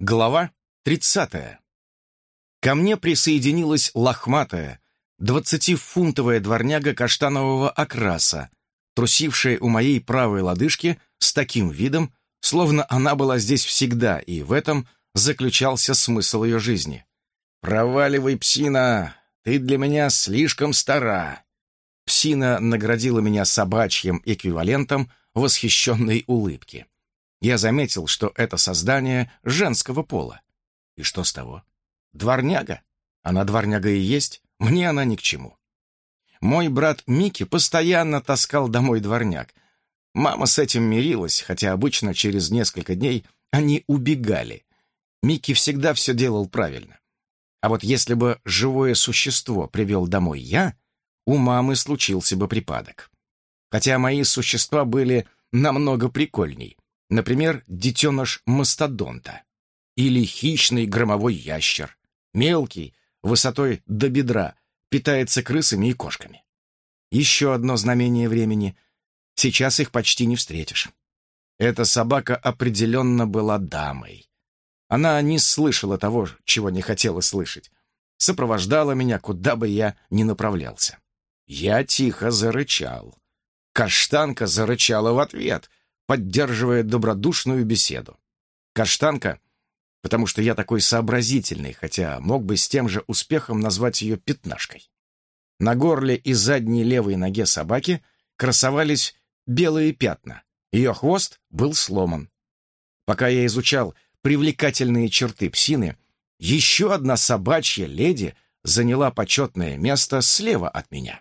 Глава 30. Ко мне присоединилась лохматая, двадцатифунтовая дворняга каштанового окраса, трусившая у моей правой лодыжки с таким видом, словно она была здесь всегда, и в этом заключался смысл ее жизни. «Проваливай, псина! Ты для меня слишком стара!» Псина наградила меня собачьим эквивалентом восхищенной улыбки я заметил, что это создание женского пола. И что с того? Дворняга. Она дворняга и есть, мне она ни к чему. Мой брат Микки постоянно таскал домой дворняг. Мама с этим мирилась, хотя обычно через несколько дней они убегали. Микки всегда все делал правильно. А вот если бы живое существо привел домой я, у мамы случился бы припадок. Хотя мои существа были намного прикольней. Например, детеныш мастодонта. Или хищный громовой ящер. Мелкий, высотой до бедра, питается крысами и кошками. Еще одно знамение времени. Сейчас их почти не встретишь. Эта собака определенно была дамой. Она не слышала того, чего не хотела слышать. Сопровождала меня, куда бы я ни направлялся. Я тихо зарычал. Каштанка зарычала в ответ, поддерживая добродушную беседу. Каштанка, потому что я такой сообразительный, хотя мог бы с тем же успехом назвать ее пятнашкой. На горле и задней левой ноге собаки красовались белые пятна. Ее хвост был сломан. Пока я изучал привлекательные черты псины, еще одна собачья леди заняла почетное место слева от меня.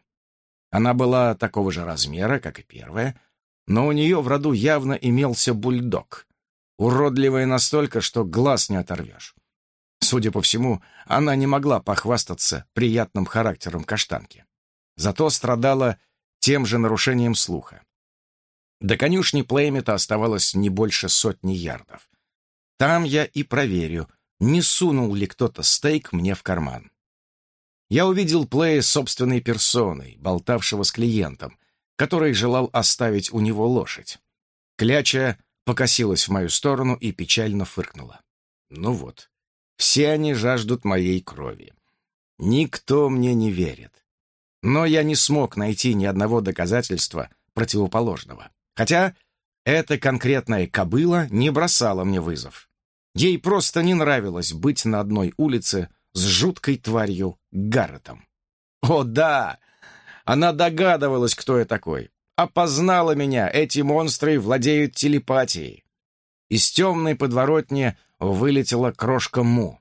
Она была такого же размера, как и первая, но у нее в роду явно имелся бульдог. Уродливая настолько, что глаз не оторвешь. Судя по всему, она не могла похвастаться приятным характером каштанки. Зато страдала тем же нарушением слуха. До конюшни Плеймета оставалось не больше сотни ярдов. Там я и проверю, не сунул ли кто-то стейк мне в карман. Я увидел Плея собственной персоной, болтавшего с клиентом, который желал оставить у него лошадь. Кляча покосилась в мою сторону и печально фыркнула. Ну вот, все они жаждут моей крови. Никто мне не верит. Но я не смог найти ни одного доказательства противоположного. Хотя эта конкретная кобыла не бросала мне вызов. Ей просто не нравилось быть на одной улице с жуткой тварью Гарретом. О да, она догадывалась, кто я такой. Опознала меня, эти монстры владеют телепатией. Из темной подворотни вылетела крошка Му.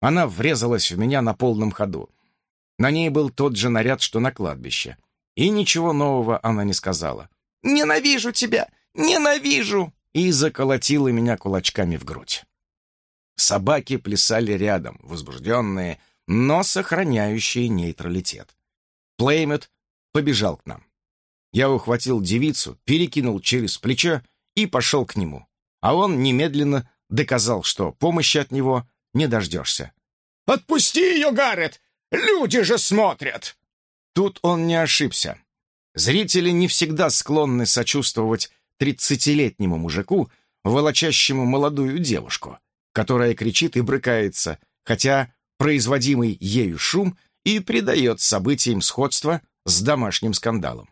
Она врезалась в меня на полном ходу. На ней был тот же наряд, что на кладбище. И ничего нового она не сказала. «Ненавижу тебя! Ненавижу!» И заколотила меня кулачками в грудь. Собаки плясали рядом, возбужденные, но сохраняющие нейтралитет. Плеймет побежал к нам. Я ухватил девицу, перекинул через плечо и пошел к нему. А он немедленно доказал, что помощи от него не дождешься. «Отпусти ее, Гаррет! Люди же смотрят!» Тут он не ошибся. Зрители не всегда склонны сочувствовать тридцатилетнему мужику, волочащему молодую девушку, которая кричит и брыкается, хотя производимый ею шум и придает событиям сходство с домашним скандалом.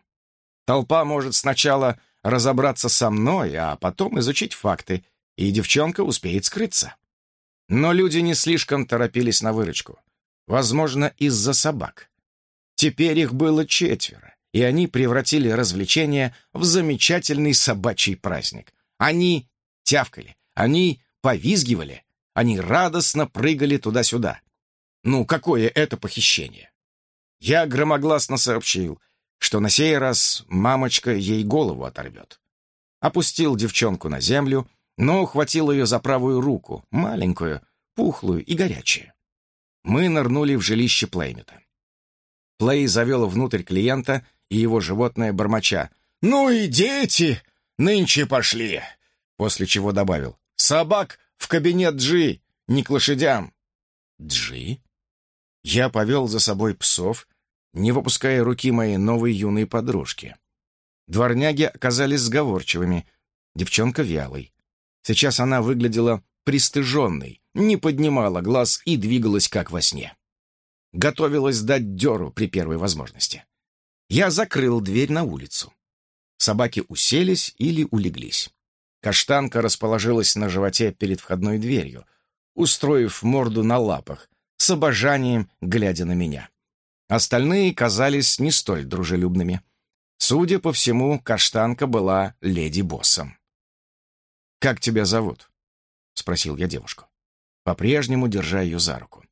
Толпа может сначала разобраться со мной, а потом изучить факты, и девчонка успеет скрыться. Но люди не слишком торопились на выручку. Возможно, из-за собак. Теперь их было четверо, и они превратили развлечение в замечательный собачий праздник. Они тявкали, они повизгивали, они радостно прыгали туда-сюда. Ну, какое это похищение? Я громогласно сообщил, что на сей раз мамочка ей голову оторвет. Опустил девчонку на землю, но ухватил ее за правую руку, маленькую, пухлую и горячую. Мы нырнули в жилище Плеймета. Плей завел внутрь клиента и его животное бормоча. «Ну и дети! Нынче пошли!» После чего добавил. «Собак в кабинет Джи, не к лошадям!» «Джи?» Я повел за собой псов, не выпуская руки моей новой юной подружки. Дворняги оказались сговорчивыми, девчонка вялой. Сейчас она выглядела пристыженной, не поднимала глаз и двигалась как во сне. Готовилась дать дёру при первой возможности. Я закрыл дверь на улицу. Собаки уселись или улеглись. Каштанка расположилась на животе перед входной дверью, устроив морду на лапах, с обожанием глядя на меня. Остальные казались не столь дружелюбными. Судя по всему, Каштанка была леди-боссом. «Как тебя зовут?» — спросил я девушку, по-прежнему держа ее за руку.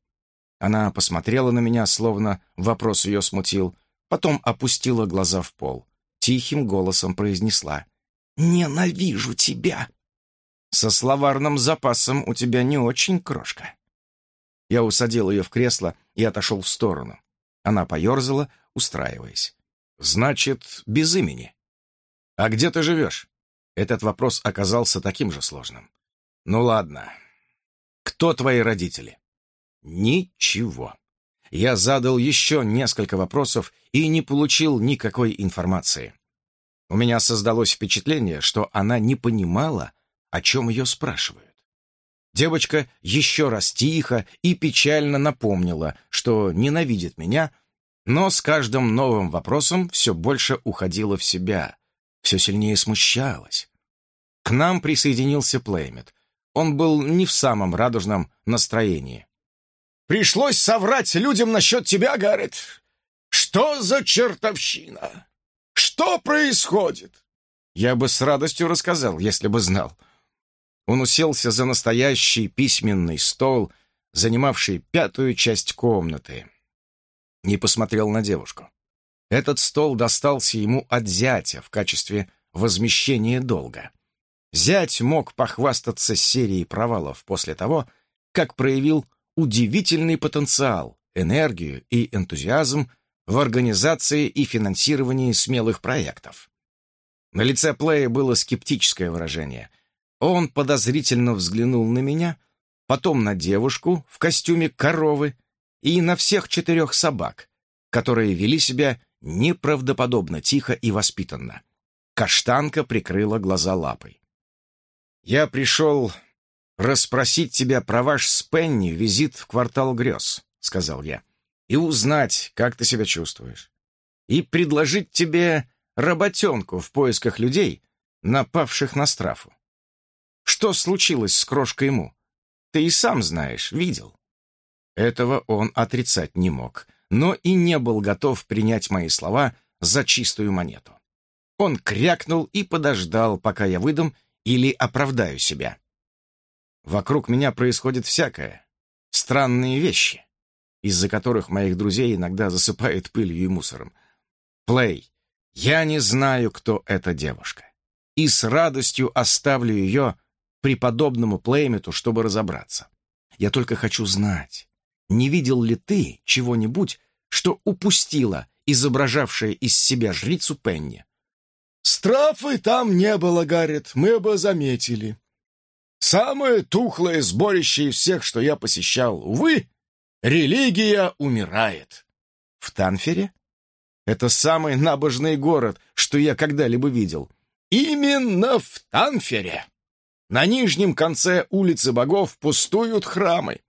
Она посмотрела на меня, словно вопрос ее смутил, потом опустила глаза в пол, тихим голосом произнесла «Ненавижу тебя!» «Со словарным запасом у тебя не очень, крошка». Я усадил ее в кресло и отошел в сторону. Она поерзала, устраиваясь. «Значит, без имени. А где ты живешь?» Этот вопрос оказался таким же сложным. «Ну ладно. Кто твои родители?» «Ничего». Я задал еще несколько вопросов и не получил никакой информации. У меня создалось впечатление, что она не понимала, о чем ее спрашивают. Девочка еще раз тихо и печально напомнила, что ненавидит меня, но с каждым новым вопросом все больше уходила в себя, все сильнее смущалась. К нам присоединился Плеймит. Он был не в самом радужном настроении. «Пришлось соврать людям насчет тебя, Гаррет. Что за чертовщина? Что происходит?» Я бы с радостью рассказал, если бы знал. Он уселся за настоящий письменный стол, занимавший пятую часть комнаты. Не посмотрел на девушку. Этот стол достался ему от зятя в качестве возмещения долга. Зять мог похвастаться серией провалов после того, как проявил удивительный потенциал, энергию и энтузиазм в организации и финансировании смелых проектов. На лице Плея было скептическое выражение — он подозрительно взглянул на меня, потом на девушку в костюме коровы и на всех четырех собак, которые вели себя неправдоподобно тихо и воспитанно. Каштанка прикрыла глаза лапой. «Я пришел расспросить тебя про ваш с Пенни визит в квартал грез», — сказал я, «и узнать, как ты себя чувствуешь, и предложить тебе работенку в поисках людей, напавших на страфу. Что случилось с крошкой ему? Ты и сам знаешь, видел. Этого он отрицать не мог, но и не был готов принять мои слова за чистую монету. Он крякнул и подождал, пока я выдам или оправдаю себя. Вокруг меня происходит всякое. Странные вещи, из-за которых моих друзей иногда засыпает пылью и мусором. Плей, я не знаю, кто эта девушка. И с радостью оставлю ее преподобному Плеймету, чтобы разобраться. Я только хочу знать, не видел ли ты чего-нибудь, что упустила изображавшая из себя жрицу Пенни? «Страфы там не было, Гаррет, мы бы заметили. Самое тухлое сборище из всех, что я посещал. Увы, религия умирает». «В Танфере?» «Это самый набожный город, что я когда-либо видел». «Именно в Танфере!» На нижнем конце улицы богов пустуют храмы.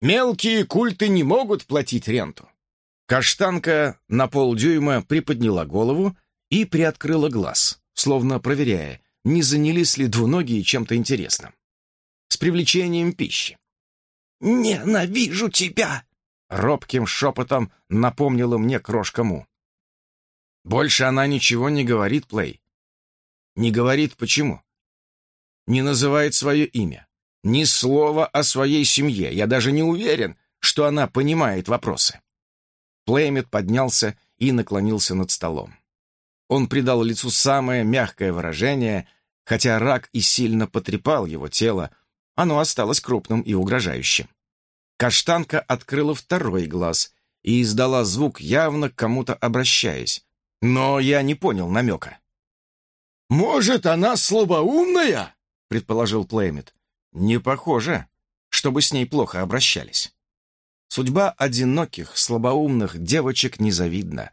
Мелкие культы не могут платить ренту. Каштанка на полдюйма приподняла голову и приоткрыла глаз, словно проверяя, не занялись ли двуногие чем-то интересным. С привлечением пищи. «Ненавижу тебя!» — робким шепотом напомнила мне крошка Му. Больше она ничего не говорит, Плей. Не говорит почему не называет свое имя. Ни слова о своей семье. Я даже не уверен, что она понимает вопросы. Плеймит поднялся и наклонился над столом. Он придал лицу самое мягкое выражение, хотя рак и сильно потрепал его тело, оно осталось крупным и угрожающим. Каштанка открыла второй глаз и издала звук, явно к кому-то обращаясь, но я не понял намека. «Может, она слабоумная?» Предположил Плеймит. «Не похоже, чтобы с ней плохо обращались». Судьба одиноких, слабоумных девочек незавидна.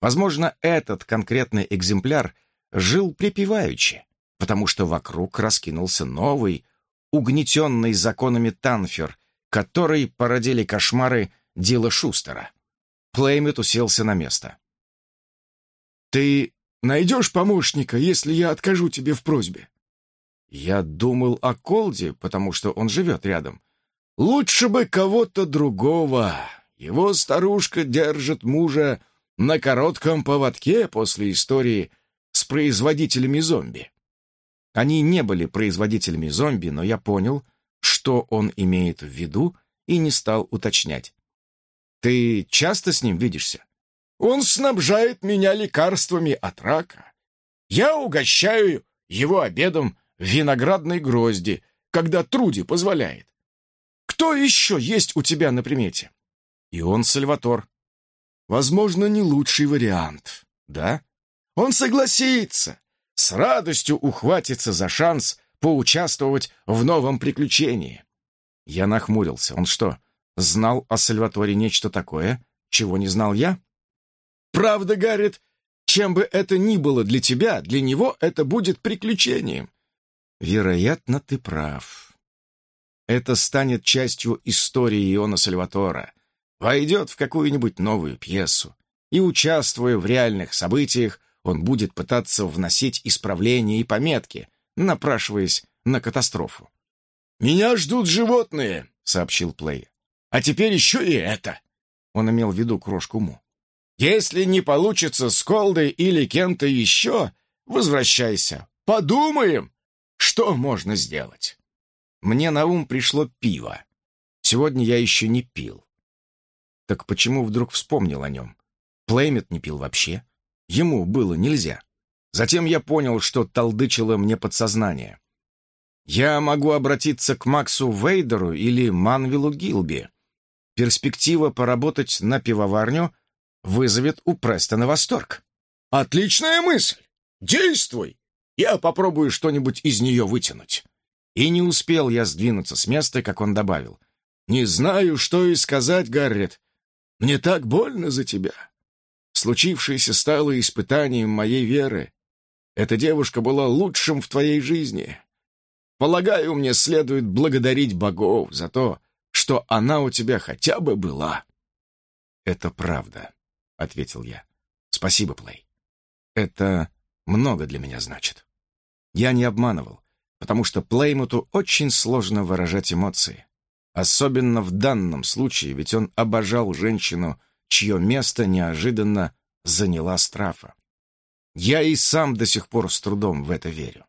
Возможно, этот конкретный экземпляр жил припеваючи, потому что вокруг раскинулся новый, угнетенный законами Танфер, который породили кошмары Дила Шустера. Плеймит уселся на место. «Ты найдешь помощника, если я откажу тебе в просьбе?» Я думал о Колде, потому что он живет рядом. «Лучше бы кого-то другого. Его старушка держит мужа на коротком поводке после истории с производителями зомби». Они не были производителями зомби, но я понял, что он имеет в виду, и не стал уточнять. «Ты часто с ним видишься?» «Он снабжает меня лекарствами от рака. Я угощаю его обедом виноградной грозди, когда Труди позволяет. Кто еще есть у тебя на примете?» «И он Сальватор». «Возможно, не лучший вариант». «Да?» «Он согласится с радостью ухватится за шанс поучаствовать в новом приключении. Я нахмурился. Он что, знал о Сальваторе нечто такое, чего не знал я? Правда, Гаррет, чем бы это ни было для тебя, для него это будет приключением. Вероятно, ты прав. Это станет частью истории Иона Сальватора, войдет в какую-нибудь новую пьесу и, участвуя в реальных событиях, он будет пытаться вносить исправления и пометки, напрашиваясь на катастрофу. «Меня ждут животные», — сообщил Плей. «А теперь еще и это». Он имел в виду крошку Му. «Если не получится с Колдой или кем-то еще, возвращайся. Подумаем, что можно сделать». Мне на ум пришло пиво. Сегодня я еще не пил. Так почему вдруг вспомнил о нем? Плеймет не пил вообще. Ему было нельзя. Затем я понял, что толдычило мне подсознание. Я могу обратиться к Максу Вейдеру или Манвилу Гилби. Перспектива поработать на пивоварню вызовет у Престона восторг. «Отличная мысль! Действуй! Я попробую что-нибудь из нее вытянуть». И не успел я сдвинуться с места, как он добавил. «Не знаю, что и сказать, Гаррет. Мне так больно за тебя. Случившееся стало испытанием моей веры. Эта девушка была лучшим в твоей жизни. Полагаю, мне следует благодарить богов за то, что она у тебя хотя бы была». «Это правда», — ответил я. «Спасибо, Плей. Это много для меня значит. Я не обманывал, потому что Плеймуту очень сложно выражать эмоции. Особенно в данном случае, ведь он обожал женщину, чье место неожиданно заняла Страфа. Я и сам до сих пор с трудом в это верю.